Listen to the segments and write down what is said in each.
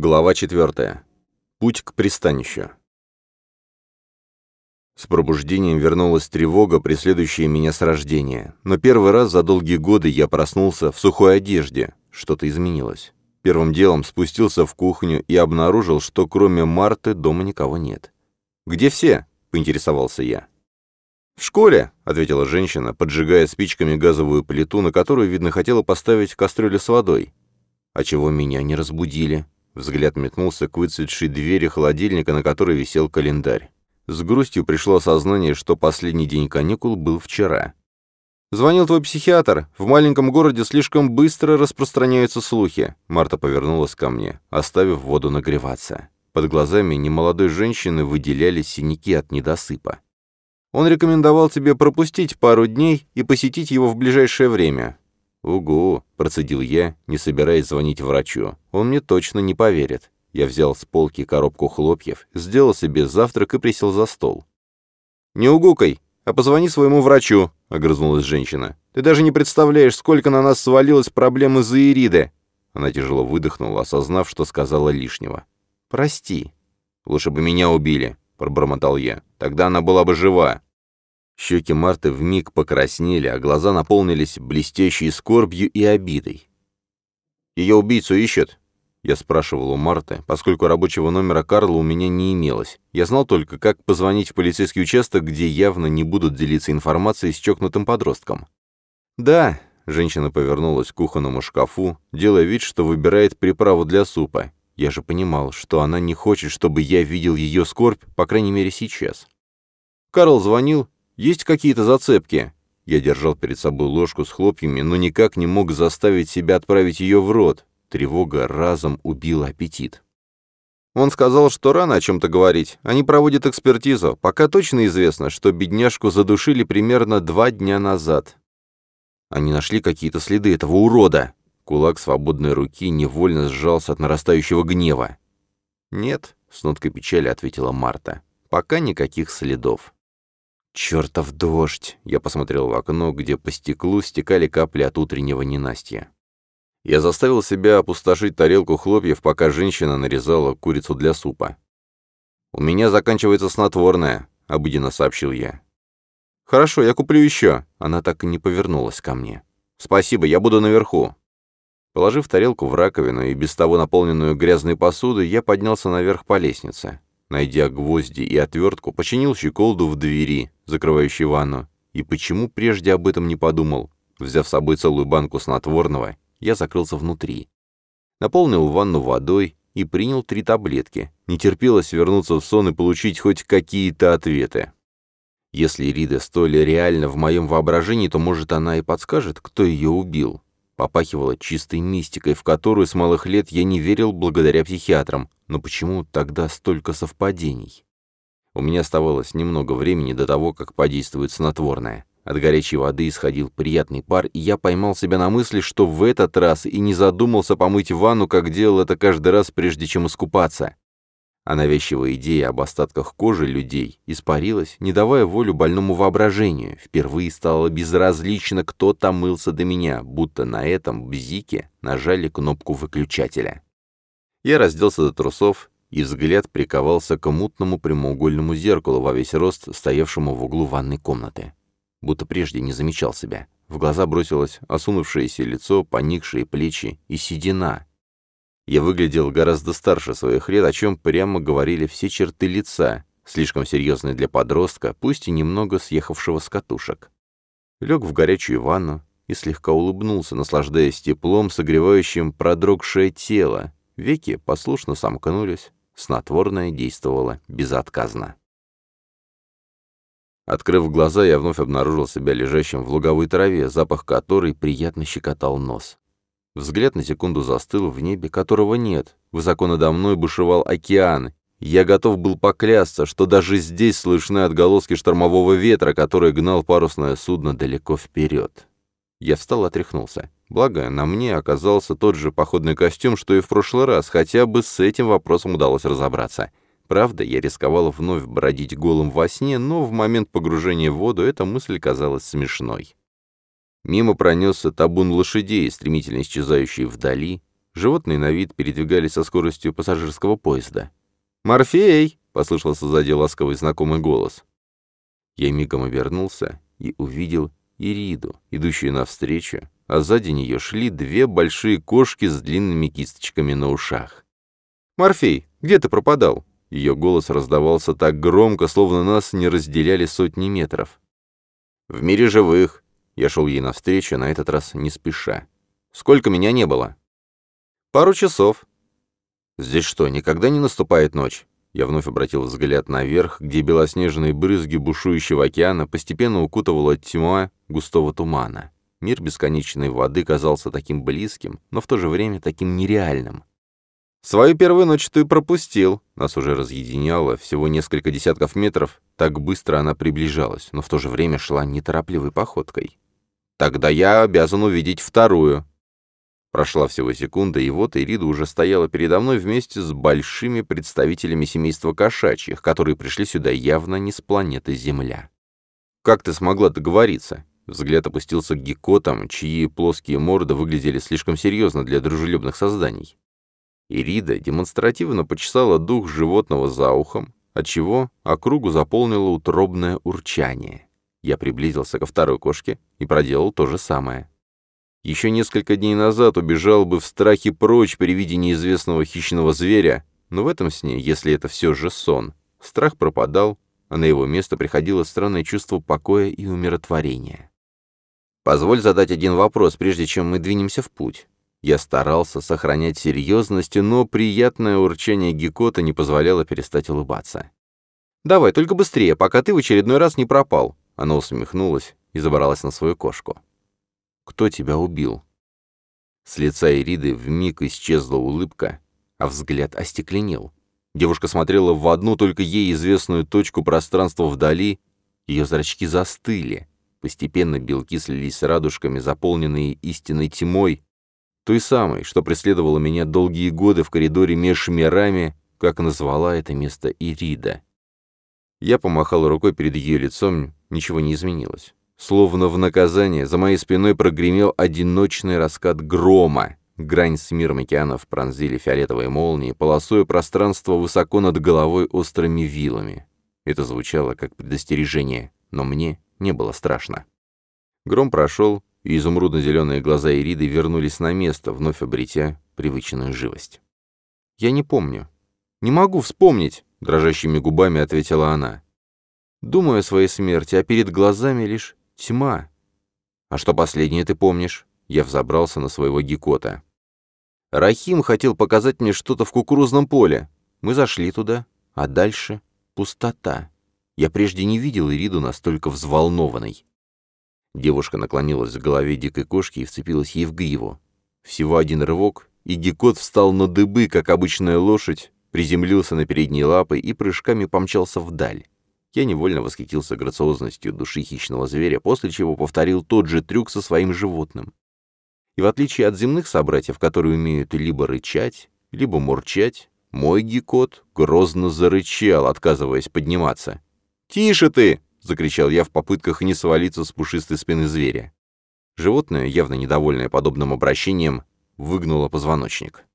Глава 4. Путь к пристанищу. С пробуждением вернулась тревога, преследующая меня с рождения. Но первый раз за долгие годы я проснулся в сухой одежде. Что-то изменилось. Первым делом спустился в кухню и обнаружил, что кроме Марты дома никого нет. «Где все?» — поинтересовался я. «В школе», — ответила женщина, поджигая спичками газовую плиту, на которую, видно, хотела поставить кастрюлю с водой. «А чего меня не разбудили?» Взгляд метнулся к выцветшей двери холодильника, на которой висел календарь. С грустью пришло осознание, что последний день каникул был вчера. «Звонил твой психиатр. В маленьком городе слишком быстро распространяются слухи». Марта повернулась ко мне, оставив воду нагреваться. Под глазами немолодой женщины выделялись синяки от недосыпа. «Он рекомендовал тебе пропустить пару дней и посетить его в ближайшее время. «Угу», — процедил я, не собираясь звонить врачу. «Он мне точно не поверит». Я взял с полки коробку хлопьев, сделал себе завтрак и присел за стол. «Не угукай, а позвони своему врачу», — огрызнулась женщина. «Ты даже не представляешь, сколько на нас свалилось проблем из-за Ириды». Она тяжело выдохнула, осознав, что сказала лишнего. «Прости». «Лучше бы меня убили», — пробормотал я. «Тогда она была бы жива». Щеки Марты вмиг покраснели, а глаза наполнились блестящей скорбью и обидой. «Ее убийцу ищут?» Я спрашивал у Марты, поскольку рабочего номера Карла у меня не имелось. Я знал только, как позвонить в полицейский участок, где явно не будут делиться информацией с чокнутым подростком. «Да», — женщина повернулась к кухонному шкафу, делая вид, что выбирает приправу для супа. Я же понимал, что она не хочет, чтобы я видел ее скорбь, по крайней мере, сейчас. Карл звонил, есть какие-то зацепки?» Я держал перед собой ложку с хлопьями, но никак не мог заставить себя отправить ее в рот. Тревога разом убила аппетит. Он сказал, что рано о чем-то говорить. Они проводят экспертизу. Пока точно известно, что бедняжку задушили примерно два дня назад. Они нашли какие-то следы этого урода. Кулак свободной руки невольно сжался от нарастающего гнева. «Нет», — с ноткой печали ответила Марта. «Пока никаких следов». «Чертов дождь!» Я посмотрел в окно, где по стеклу стекали капли от утреннего ненастья. Я заставил себя опустошить тарелку хлопьев, пока женщина нарезала курицу для супа. «У меня заканчивается снотворное», — обыденно сообщил я. «Хорошо, я куплю еще». Она так и не повернулась ко мне. «Спасибо, я буду наверху». Положив тарелку в раковину и без того наполненную грязной посудой, я поднялся наверх по лестнице. Найдя гвозди и отвертку, починил щеколду в двери, закрывающей ванну. И почему прежде об этом не подумал? Взяв с собой целую банку снотворного, я закрылся внутри. Наполнил ванну водой и принял три таблетки. Не терпелось вернуться в сон и получить хоть какие-то ответы. Если Рида столь реально в моем воображении, то, может, она и подскажет, кто ее убил. Попахивала чистой мистикой, в которую с малых лет я не верил благодаря психиатрам. Но почему тогда столько совпадений? У меня оставалось немного времени до того, как подействует снотворное. От горячей воды исходил приятный пар, и я поймал себя на мысли, что в этот раз и не задумался помыть ванну, как делал это каждый раз, прежде чем искупаться а навязчивая идея об остатках кожи людей испарилась, не давая волю больному воображению. Впервые стало безразлично, кто там мылся до меня, будто на этом бзике нажали кнопку выключателя. Я разделся до трусов, и взгляд приковался к мутному прямоугольному зеркалу во весь рост, стоявшему в углу ванной комнаты. Будто прежде не замечал себя. В глаза бросилось осунувшееся лицо, поникшие плечи и седина, я выглядел гораздо старше своих лет, о чем прямо говорили все черты лица, слишком серьезные для подростка, пусть и немного съехавшего с катушек. Лег в горячую ванну и слегка улыбнулся, наслаждаясь теплом, согревающим продрогшее тело. Веки послушно сомкнулись, снотворное действовало безотказно. Открыв глаза, я вновь обнаружил себя лежащим в луговой траве, запах которой приятно щекотал нос. Взгляд на секунду застыл в небе, которого нет. Высоко надо мной бушевал океан. Я готов был поклясться, что даже здесь слышны отголоски штормового ветра, который гнал парусное судно далеко вперед. Я встал и отряхнулся. Благо, на мне оказался тот же походный костюм, что и в прошлый раз, хотя бы с этим вопросом удалось разобраться. Правда, я рисковал вновь бродить голым во сне, но в момент погружения в воду эта мысль казалась смешной. Мимо пронесся табун лошадей, стремительно исчезающий вдали, Животные на вид передвигались со скоростью пассажирского поезда. «Морфей!» — послышался сзади ласковый знакомый голос. Я мигом обернулся и увидел Ириду, идущую навстречу, а сзади нее шли две большие кошки с длинными кисточками на ушах. «Морфей, где ты пропадал?» Ее голос раздавался так громко, словно нас не разделяли сотни метров. «В мире живых!» Я шел ей навстречу, на этот раз не спеша. «Сколько меня не было?» «Пару часов». «Здесь что, никогда не наступает ночь?» Я вновь обратил взгляд наверх, где белоснежные брызги бушующего океана постепенно укутывала тьма густого тумана. Мир бесконечной воды казался таким близким, но в то же время таким нереальным. «Свою первую ночь ты пропустил!» Нас уже разъединяло всего несколько десятков метров. Так быстро она приближалась, но в то же время шла неторопливой походкой. «Тогда я обязан увидеть вторую!» Прошла всего секунда, и вот Ирида уже стояла передо мной вместе с большими представителями семейства кошачьих, которые пришли сюда явно не с планеты Земля. «Как ты смогла договориться?» Взгляд опустился к геккотам, чьи плоские морды выглядели слишком серьезно для дружелюбных созданий. Ирида демонстративно почесала дух животного за ухом, отчего округу заполнило утробное урчание. Я приблизился ко второй кошке и проделал то же самое. Еще несколько дней назад убежал бы в страхе прочь при виде неизвестного хищного зверя, но в этом сне, если это все же сон, страх пропадал, а на его место приходило странное чувство покоя и умиротворения. Позволь задать один вопрос, прежде чем мы двинемся в путь. Я старался сохранять серьезность, но приятное урчание Гекота не позволяло перестать улыбаться. «Давай, только быстрее, пока ты в очередной раз не пропал». Она усмехнулась и забралась на свою кошку. «Кто тебя убил?» С лица Ириды вмиг исчезла улыбка, а взгляд остекленел. Девушка смотрела в одну только ей известную точку пространства вдали, ее зрачки застыли. Постепенно белки слились с радужками, заполненные истинной тьмой, той самой, что преследовала меня долгие годы в коридоре меж мирами, как назвала это место Ирида. Я помахал рукой перед ее лицом, ничего не изменилось. Словно в наказание, за моей спиной прогремел одиночный раскат грома. Грань с миром океанов пронзили фиолетовые молнии, полосуя пространство высоко над головой острыми вилами. Это звучало как предостережение, но мне не было страшно. Гром прошел, и изумрудно-зеленые глаза Ириды вернулись на место, вновь обретя привычную живость. «Я не помню. Не могу вспомнить», — дрожащими губами ответила она. «Думаю о своей смерти, а перед глазами лишь тьма». «А что последнее ты помнишь?» Я взобрался на своего гекота. Рахим хотел показать мне что-то в кукурузном поле. Мы зашли туда, а дальше — пустота. Я прежде не видел Ириду настолько взволнованной. Девушка наклонилась к голове дикой кошки и вцепилась ей в гриву. Всего один рывок, и Гекот встал на дыбы, как обычная лошадь, приземлился на передние лапы и прыжками помчался вдаль. Я невольно восхитился грациозностью души хищного зверя, после чего повторил тот же трюк со своим животным. И в отличие от земных собратьев, которые умеют либо рычать, либо мурчать, мой гекот грозно зарычал, отказываясь подниматься. «Тише ты!» — закричал я в попытках не свалиться с пушистой спины зверя. Животное, явно недовольное подобным обращением, выгнуло позвоночник.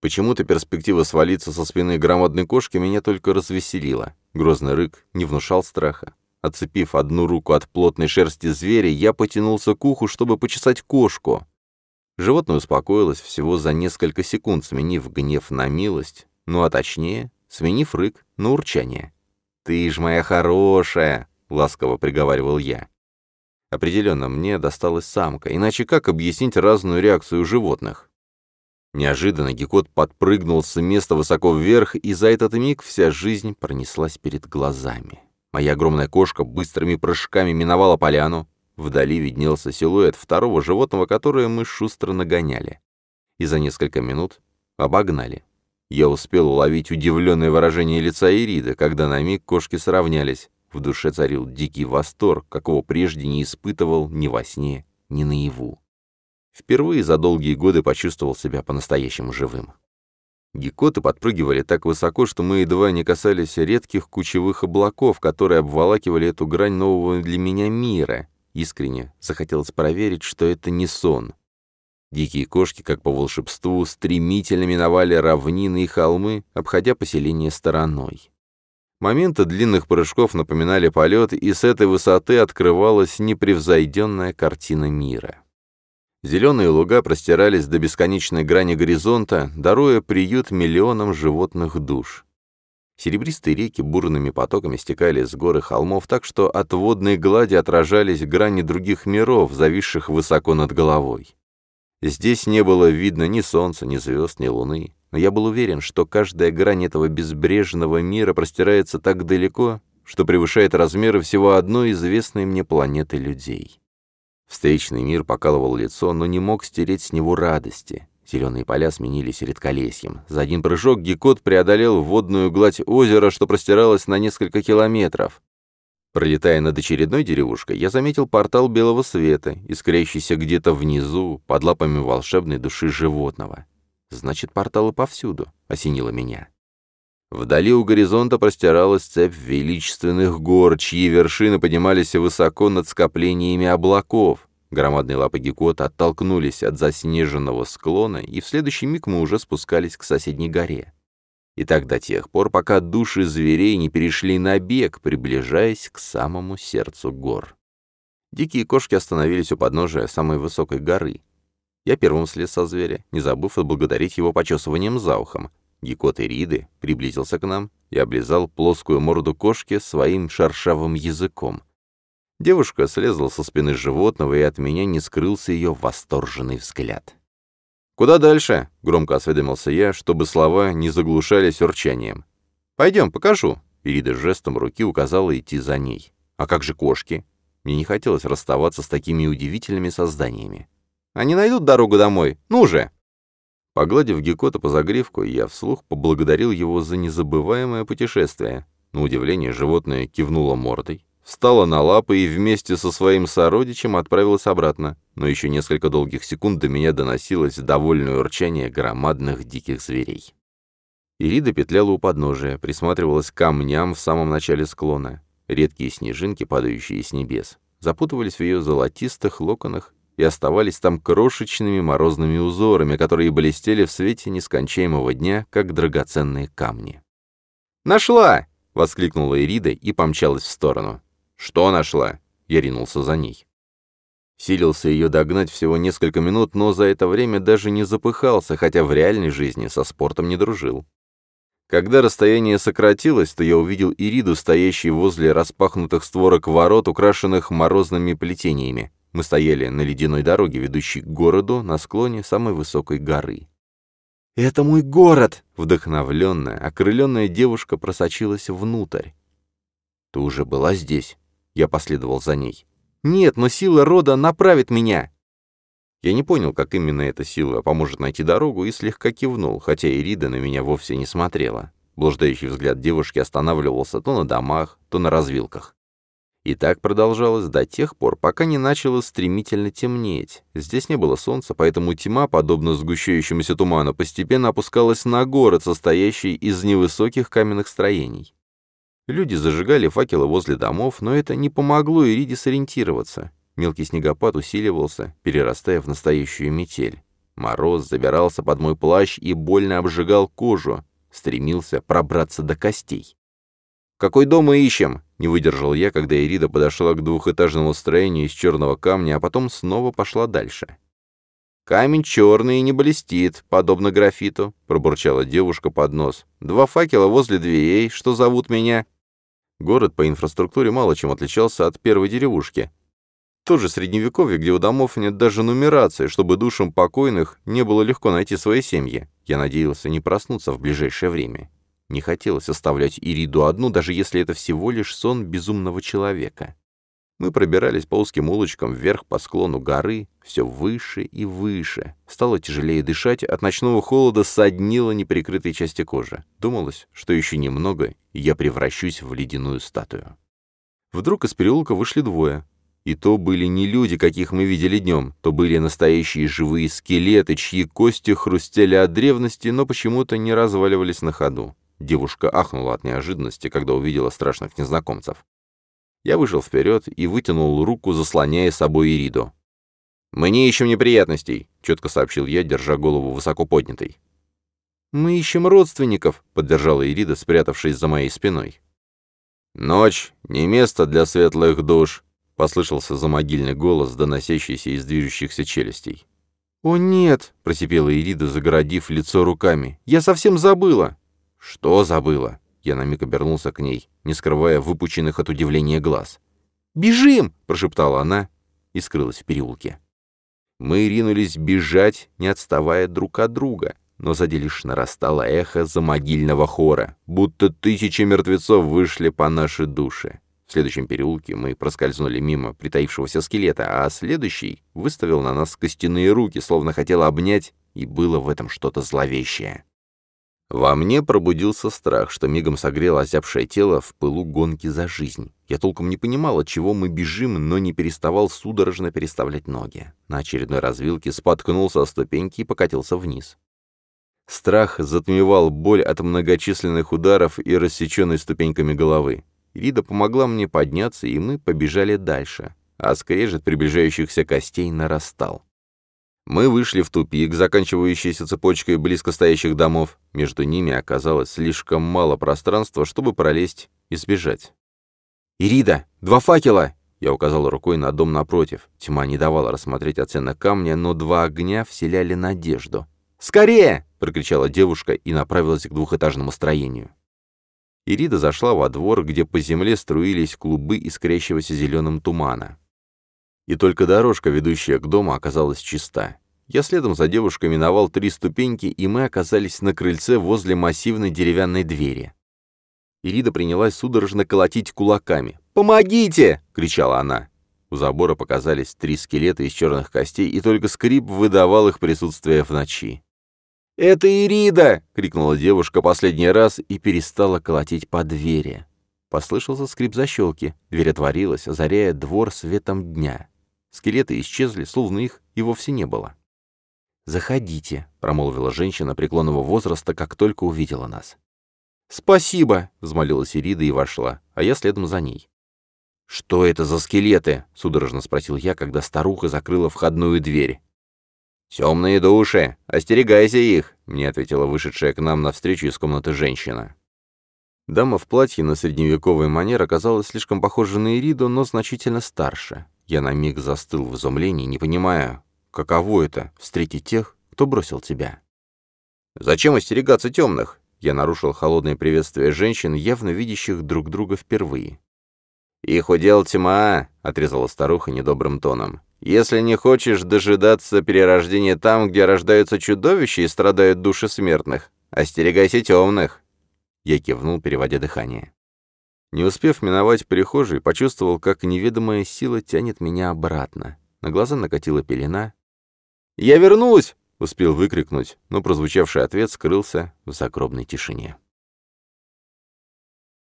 Почему-то перспектива свалиться со спины громадной кошки меня только развеселила. Грозный рык не внушал страха. Отцепив одну руку от плотной шерсти зверя, я потянулся к уху, чтобы почесать кошку. Животное успокоилось всего за несколько секунд, сменив гнев на милость, ну а точнее, сменив рык на урчание. «Ты ж моя хорошая!» — ласково приговаривал я. Определенно, мне досталась самка, иначе как объяснить разную реакцию животных? Неожиданно Гекот подпрыгнул с места высоко вверх, и за этот миг вся жизнь пронеслась перед глазами. Моя огромная кошка быстрыми прыжками миновала поляну. Вдали виднелся силуэт второго животного, которое мы шустро нагоняли. И за несколько минут обогнали. Я успел уловить удивленное выражение лица Ириды, когда на миг кошки сравнялись. В душе царил дикий восторг, какого прежде не испытывал ни во сне, ни наяву. Впервые за долгие годы почувствовал себя по-настоящему живым. Гекоты подпрыгивали так высоко, что мы едва не касались редких кучевых облаков, которые обволакивали эту грань нового для меня мира. Искренне захотелось проверить, что это не сон. Дикие кошки, как по волшебству, стремительно миновали равнины и холмы, обходя поселение стороной. Моменты длинных прыжков напоминали полет, и с этой высоты открывалась непревзойденная картина мира. Зеленые луга простирались до бесконечной грани горизонта, даруя приют миллионам животных душ. Серебристые реки бурными потоками стекали с горы холмов так, что от водной глади отражались грани других миров, зависших высоко над головой. Здесь не было видно ни солнца, ни звезд, ни луны, но я был уверен, что каждая грань этого безбрежного мира простирается так далеко, что превышает размеры всего одной известной мне планеты людей. Встречный мир покалывал лицо, но не мог стереть с него радости. Зеленые поля сменились редколесьем. За один прыжок Гекот преодолел водную гладь озера, что простиралось на несколько километров. Пролетая над очередной деревушкой, я заметил портал белого света, искрящийся где-то внизу, под лапами волшебной души животного. Значит, порталы повсюду, осенило меня. Вдали у горизонта простиралась цепь величественных гор, чьи вершины поднимались высоко над скоплениями облаков. Громадные лапы Гекота оттолкнулись от заснеженного склона, и в следующий миг мы уже спускались к соседней горе. И так до тех пор, пока души зверей не перешли на бег, приближаясь к самому сердцу гор. Дикие кошки остановились у подножия самой высокой горы. Я первым слез со зверя, не забыв отблагодарить его почесыванием за ухом. Гекот Ириды приблизился к нам и облизал плоскую морду кошки своим шершавым языком. Девушка слезла со спины животного, и от меня не скрылся ее восторженный взгляд. «Куда дальше?» — громко осведомился я, чтобы слова не заглушались урчанием. «Пойдем, покажу». Ирида жестом руки указала идти за ней. «А как же кошки?» Мне не хотелось расставаться с такими удивительными созданиями. «Они найдут дорогу домой. Ну же!» Погладив Гекота по загривку, я вслух поблагодарил его за незабываемое путешествие. На удивление животное кивнуло мордой, встала на лапы и вместе со своим сородичем отправилась обратно, но еще несколько долгих секунд до меня доносилось довольное урчание громадных диких зверей. Ирида петляла у подножия, присматривалась к камням в самом начале склона. Редкие снежинки, падающие с небес, запутывались в ее золотистых локонах и оставались там крошечными морозными узорами, которые блестели в свете нескончаемого дня, как драгоценные камни. «Нашла!» — воскликнула Ирида и помчалась в сторону. «Что нашла?» Я ринулся за ней. Силился ее догнать всего несколько минут, но за это время даже не запыхался, хотя в реальной жизни со спортом не дружил. Когда расстояние сократилось, то я увидел Ириду, стоящей возле распахнутых створок ворот, украшенных морозными плетениями. Мы стояли на ледяной дороге, ведущей к городу, на склоне самой высокой горы. «Это мой город!» — вдохновленная, окрыленная девушка просочилась внутрь. «Ты уже была здесь?» Я последовал за ней. «Нет, но сила рода направит меня!» Я не понял, как именно эта сила поможет найти дорогу, и слегка кивнул, хотя Ирида на меня вовсе не смотрела. Блуждающий взгляд девушки останавливался то на домах, то на развилках. И так продолжалось до тех пор, пока не начало стремительно темнеть. Здесь не было солнца, поэтому тьма, подобно сгущающемуся туману, постепенно опускалась на город, состоящий из невысоких каменных строений. Люди зажигали факелы возле домов, но это не помогло Ириде сориентироваться. Мелкий снегопад усиливался, перерастая в настоящую метель. Мороз забирался под мой плащ и больно обжигал кожу, стремился пробраться до костей. «Какой дом мы ищем?» — не выдержал я, когда Ирида подошла к двухэтажному строению из черного камня, а потом снова пошла дальше. «Камень черный и не блестит, подобно графиту», — пробурчала девушка под нос. «Два факела возле дверей, что зовут меня?» Город по инфраструктуре мало чем отличался от первой деревушки. Тоже средневековье, где у домов нет даже нумерации, чтобы душам покойных не было легко найти свои семьи. Я надеялся не проснуться в ближайшее время. Не хотелось оставлять Ириду одну, даже если это всего лишь сон безумного человека. Мы пробирались по узким улочкам вверх по склону горы, все выше и выше. Стало тяжелее дышать, от ночного холода соднило неприкрытой части кожи. Думалось, что еще немного, и я превращусь в ледяную статую. Вдруг из переулка вышли двое. И то были не люди, каких мы видели днем, то были настоящие живые скелеты, чьи кости хрустели от древности, но почему-то не разваливались на ходу. Девушка ахнула от неожиданности, когда увидела страшных незнакомцев. Я вышел вперед и вытянул руку, заслоняя собой Ириду. «Мы не ищем неприятностей», — четко сообщил я, держа голову высоко поднятой. «Мы ищем родственников», — поддержала Ирида, спрятавшись за моей спиной. «Ночь — не место для светлых душ», — послышался замогильный голос, доносящийся из движущихся челюстей. «О нет!» — просипела Ирида, загородив лицо руками. «Я совсем забыла!» «Что забыла?» Я на миг обернулся к ней, не скрывая выпученных от удивления глаз. «Бежим!» — прошептала она и скрылась в переулке. Мы ринулись бежать, не отставая друг от друга, но сзади лишь нарастало эхо замогильного хора, будто тысячи мертвецов вышли по нашей душе. В следующем переулке мы проскользнули мимо притаившегося скелета, а следующий выставил на нас костяные руки, словно хотел обнять, и было в этом что-то зловещее. Во мне пробудился страх, что мигом согрел озябшее тело в пылу гонки за жизнь. Я толком не понимал, от чего мы бежим, но не переставал судорожно переставлять ноги. На очередной развилке споткнулся о ступеньки и покатился вниз. Страх затмевал боль от многочисленных ударов и рассеченной ступеньками головы. Рида помогла мне подняться, и мы побежали дальше, а скрежет приближающихся костей нарастал. Мы вышли в тупик, заканчивающийся цепочкой близко стоящих домов. Между ними оказалось слишком мало пространства, чтобы пролезть и сбежать. «Ирида, два факела!» Я указал рукой на дом напротив. Тьма не давала рассмотреть оценок камня, но два огня вселяли надежду. «Скорее!» — прокричала девушка и направилась к двухэтажному строению. Ирида зашла во двор, где по земле струились клубы искрящегося зеленым тумана и только дорожка, ведущая к дому, оказалась чиста. Я следом за девушкой миновал три ступеньки, и мы оказались на крыльце возле массивной деревянной двери. Ирида принялась судорожно колотить кулаками. «Помогите!» — кричала она. У забора показались три скелета из черных костей, и только скрип выдавал их присутствие в ночи. «Это Ирида!» — крикнула девушка последний раз и перестала колотить по двери. Послышался скрип защелки. Дверь отворилась, озаряя двор светом дня. Скелеты исчезли, словно их и вовсе не было. «Заходите», — промолвила женщина преклонного возраста, как только увидела нас. «Спасибо», — взмолилась Ирида и вошла, а я следом за ней. «Что это за скелеты?» — судорожно спросил я, когда старуха закрыла входную дверь. «Темные души! Остерегайся их!» — мне ответила вышедшая к нам навстречу из комнаты женщина. Дама в платье на средневековый манер оказалась слишком похожа на Ириду, но значительно старше. Я на миг застыл в изумлении, не понимая, каково это — встретить тех, кто бросил тебя. «Зачем остерегаться темных?» Я нарушил холодное приветствие женщин, явно видящих друг друга впервые. «Их удел тьма», — отрезала старуха недобрым тоном. «Если не хочешь дожидаться перерождения там, где рождаются чудовища и страдают души смертных, остерегайся темных». Я кивнул, переводя дыхание. Не успев миновать прихожей, почувствовал, как неведомая сила тянет меня обратно. На глаза накатила пелена. «Я вернусь!» — успел выкрикнуть, но прозвучавший ответ скрылся в загробной тишине.